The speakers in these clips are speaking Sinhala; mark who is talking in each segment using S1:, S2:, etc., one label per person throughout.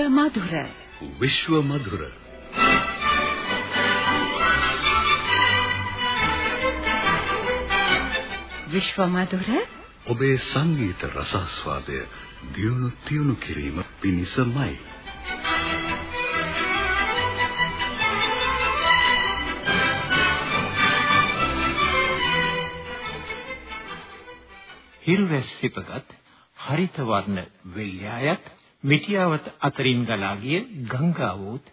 S1: විශ්ව මధుර
S2: විශ්ව මధుර
S1: විශ්ව මధుර
S2: ඔබේ සංගීත රසාස්වාදය දියුණු තියුණු කිරීම පිණිසමයි
S3: හිරුවැස් සිපගත් හරිත වර්ණ වෙල්යායත් මිටියාවත අතරින් ගලා ගිය ගංගාවෝත්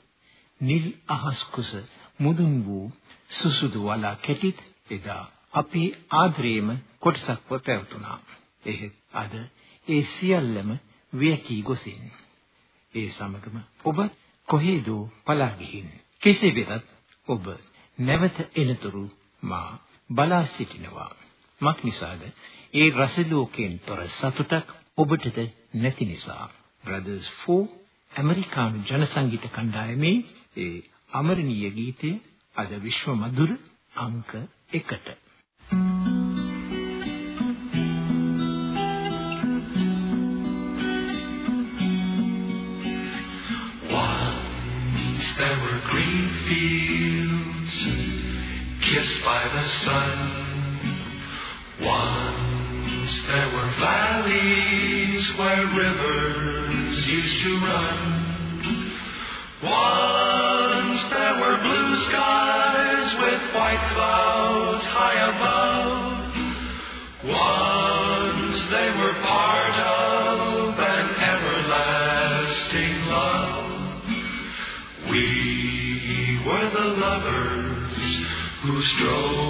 S3: නිල් අහස් කුස මුදුන් වූ සුසුදු වලා කෙටිත් එදා අපේ ආදරේම කොටසක්ව පැවතුණා. එහෙත් අද ඒ සියල්ලම වියකී ගොසින්. ඒ සමගම ඔබ කොහේදෝ පලා ගිහින්. කෙසේ වෙතත් ඔබ නැවත එනතුරු මා බලා සිටිනවා. මක් නිසාද ඒ රස ලෝකයෙන් තොර සතුටක් ඔබටද නැති නිසා Brothers 4 ඇමරිකානු ජන සංගීත කණ්ඩායමේ ඒ අමරණීය ගීතය අද විශ්ව මధుර අංක 1ට
S4: there Stroll.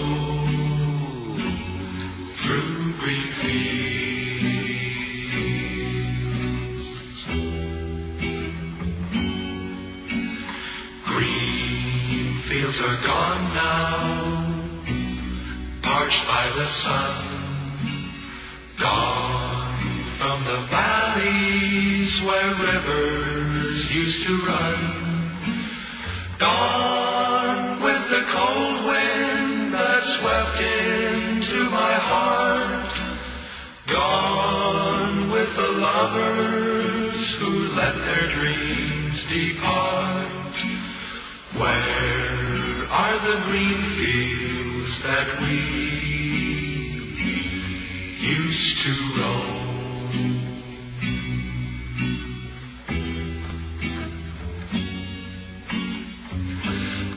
S4: The green fields that we used to roam?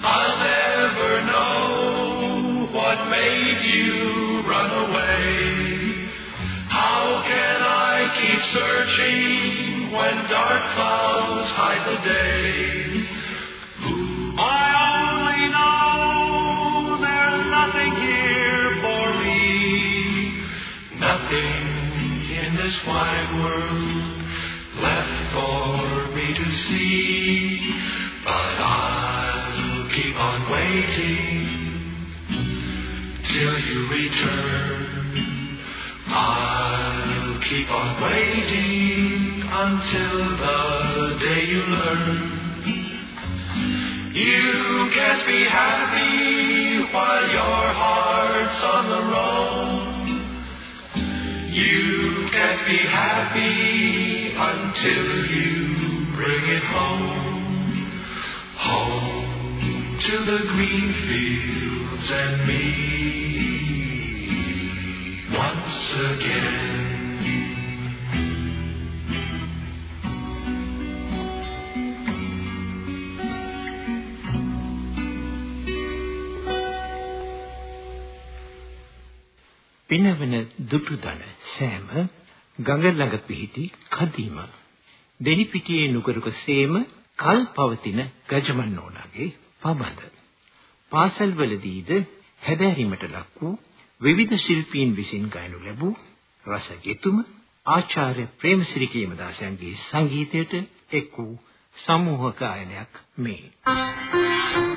S4: I'll never know what made you run away. How can I keep searching when dark clouds hide the day? Return. I'll keep on waiting until the day you learn. You can't be happy while your heart's on the road. You can't be happy until you bring it home. Home to the green fields and me
S3: පිනවන දුටු දන සෑම ගඟ ළඟ පිහිටි කදීම දෙනිපිටියේ නුගරුක සේම කල් පවතින ගජමන් නෝනාගේ පබඳ පාසල්වලදීද හැදෑරීමට ලක් වූ විවිධ ශිල්පීන් විසින් ගයනු ලැබූ රසගෙතුම ආචාර්ය ප්‍රේමසිරි කේමදාසයන්ගේ සංගීතයට එක් වූ සමූහ ගායනයක් මේ
S5: Thank you.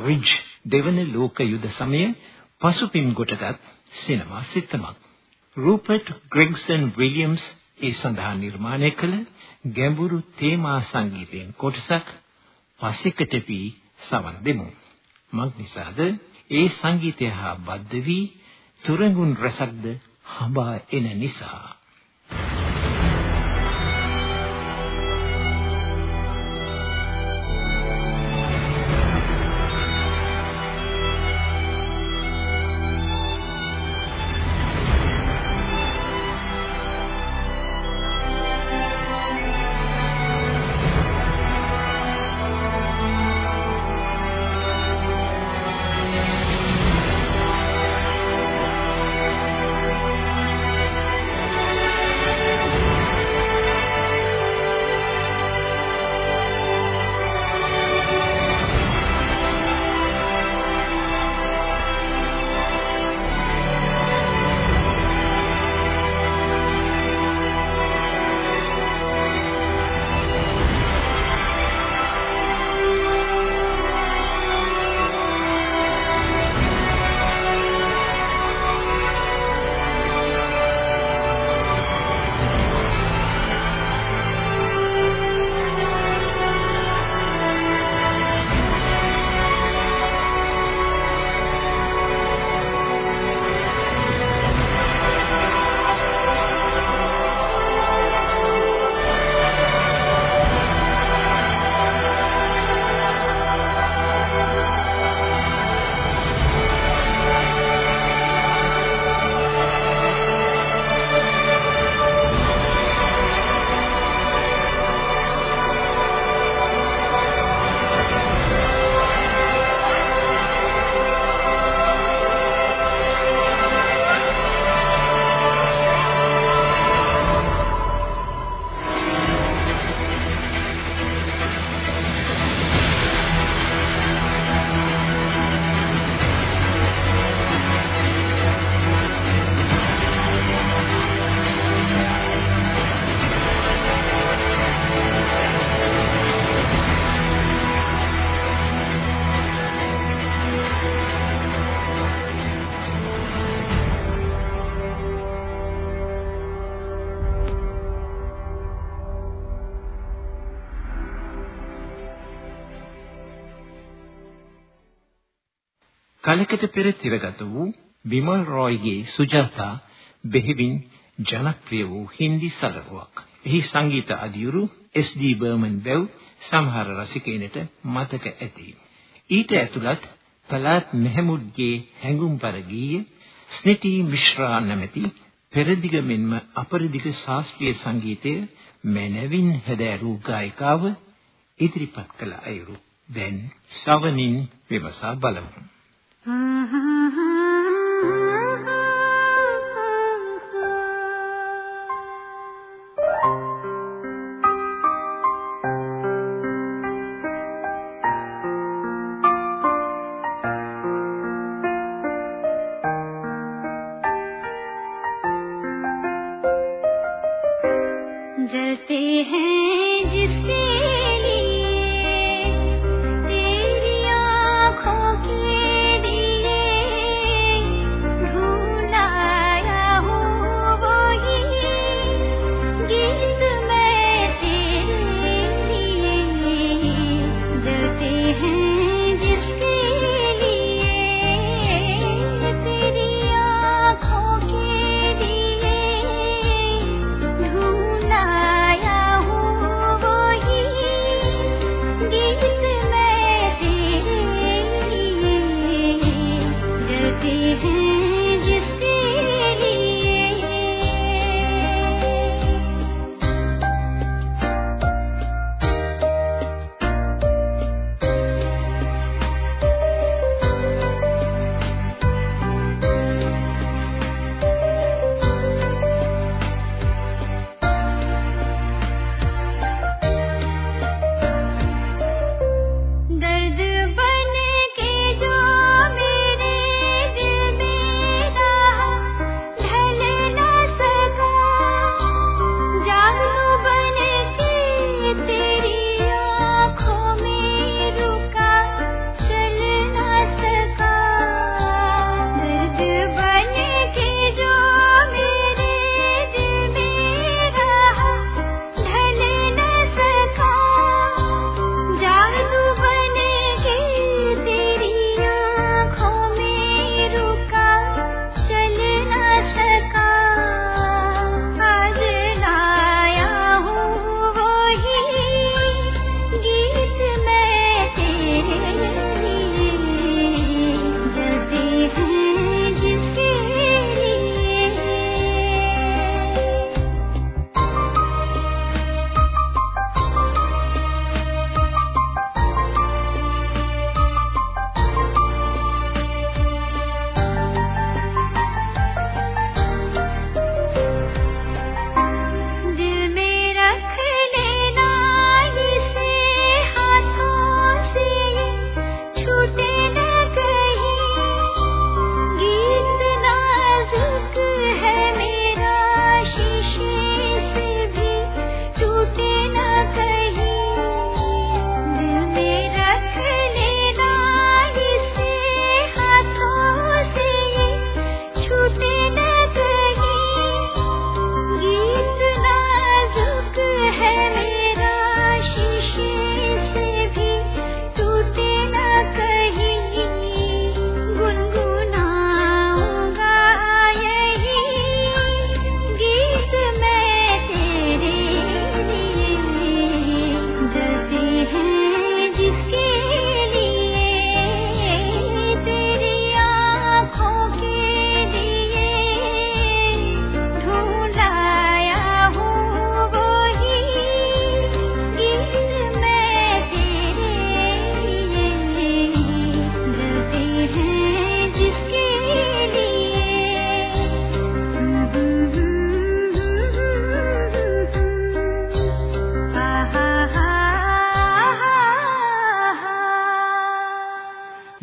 S3: රිජ් දෙවන ලෝක යුද සමය පසුපිම් කොටගත් සිනමා සිත්තමක්. රූපර්ට් ග්‍රෙග්සන් විලියම්ස් ඒ සඳහා නිර්මාණය කළ ගැඹුරු තේමා සංගීතයෙන් කොටසක් පසෙකට පී සවන් දෙමු. මක් නිසාද ඒ සංගීතය හා බද්ධ වී තුරඟුන් රසක්ද හඹා එන නිසා කලකට පෙර තිරගත වූ විමල් රොයිගේ සුජාතා බෙහෙවින් ජනප්‍රිය වූ හින්දි සලරුවක්. එහි සංගීත අධියුරු එස්.ඩී. බර්මන් බෙව් සමහර රසිකයිනට මතක ඇති. ඊට ඇතුළත් පලාත් මෙහමුඩ්ගේ හැඟුම්පර ගීය ස්නිටි මිශ්‍රා නැමැති පෙරදිග මෙන්ම අපරදිග ශාස්ත්‍රීය සංගීතය මනවින් හැදෑරූ ගායිකාව ඉදිරිපත් කළ අයුරු දැන් ශ්‍රවණින් විමසා බලමු. Mm-hmm.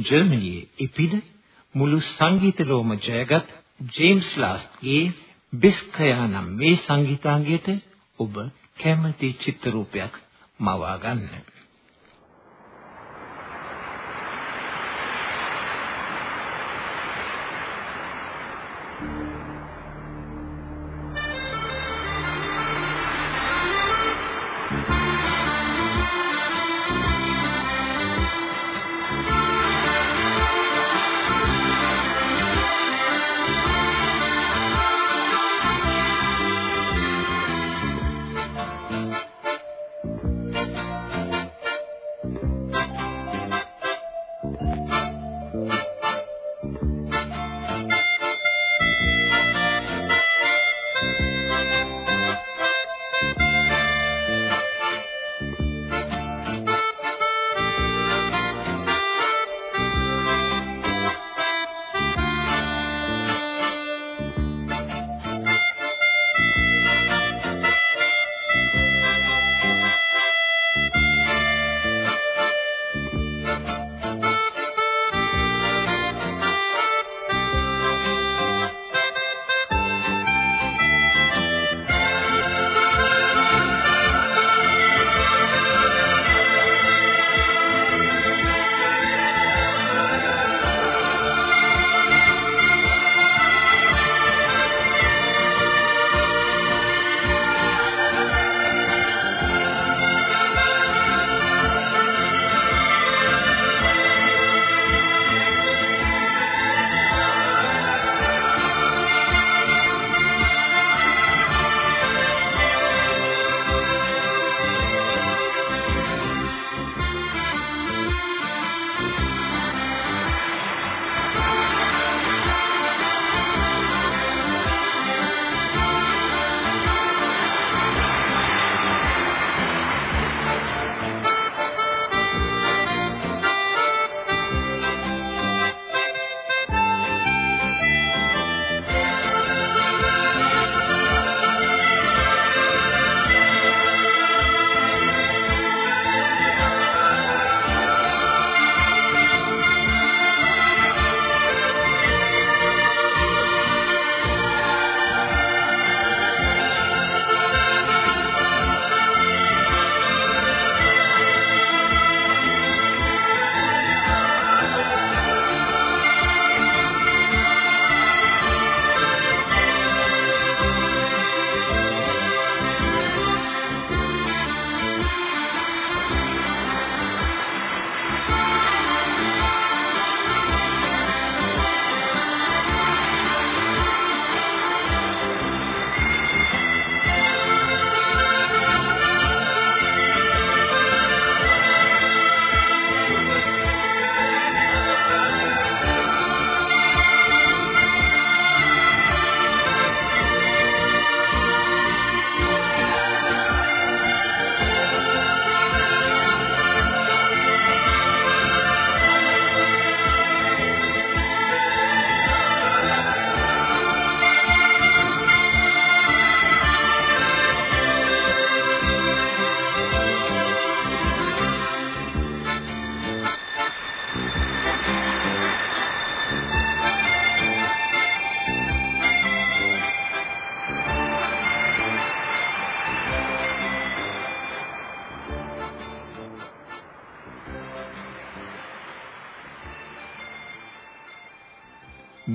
S3: ජර්මනියේ ඉපිද මුළු සංගීත ලෝම ජයගත් ජේම්ස් ලාස්ට්ගේ බිස්කයා නම් මේ සංගීතාංගයට ඔබ කැමති චිත්‍ර රූපයක් මවා ගන්න.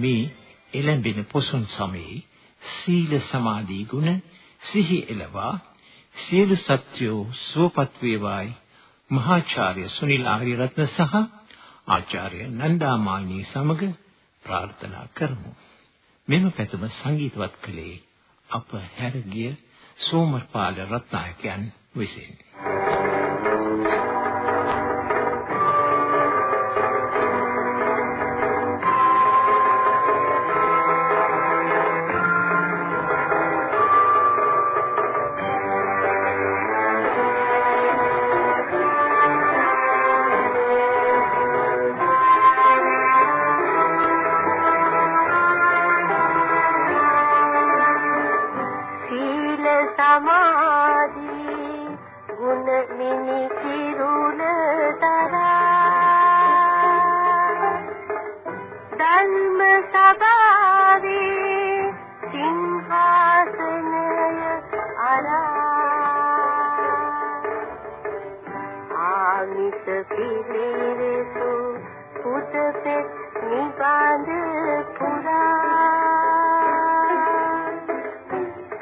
S3: මේ එළඹෙන පොසොන් සමයේ සීල සමාධි ගුණ සිහි එළවා සියලු සත්‍යෝ සුවපත් වේවායි මහාචාර්ය සුනිල් ආරියරත්න සහ ආචාර්ය නන්දාමාලිනී සමග ප්‍රාර්ථනා කරමු. මෙම පැතුම සංගීතවත් කළේ අප හැරගිය සෝමපාල රත්නායකයන් විසිනි.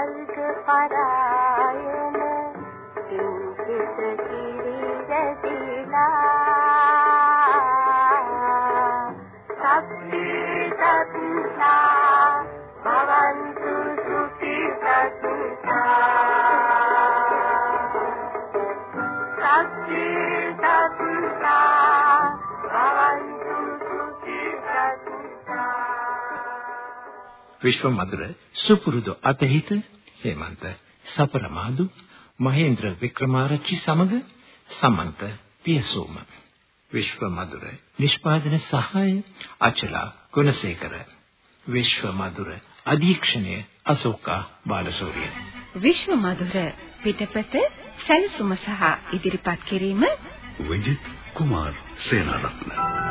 S5: ස්වර්ග පරායන සිංහිත කිරි රැඳිලා
S3: විශ්වමధుර සුපුරුදු අතහිත හේමන්ත සපරමාදු මහේන්ද්‍ර වික්‍රමාරච්චි සමග සමන්ත පියසෝම. විශ්වමధుර නිෂ්පාදන සහාය අචලා ගුණසේකර. විශ්වමధుර අධීක්ෂණය අශෝකා බාලසූරිය.
S1: විශ්වමధుර පිටපත සැලසුම සහ ඉදිරිපත් කිරීම
S2: විජිත් කුමාර් සේනාරත්න.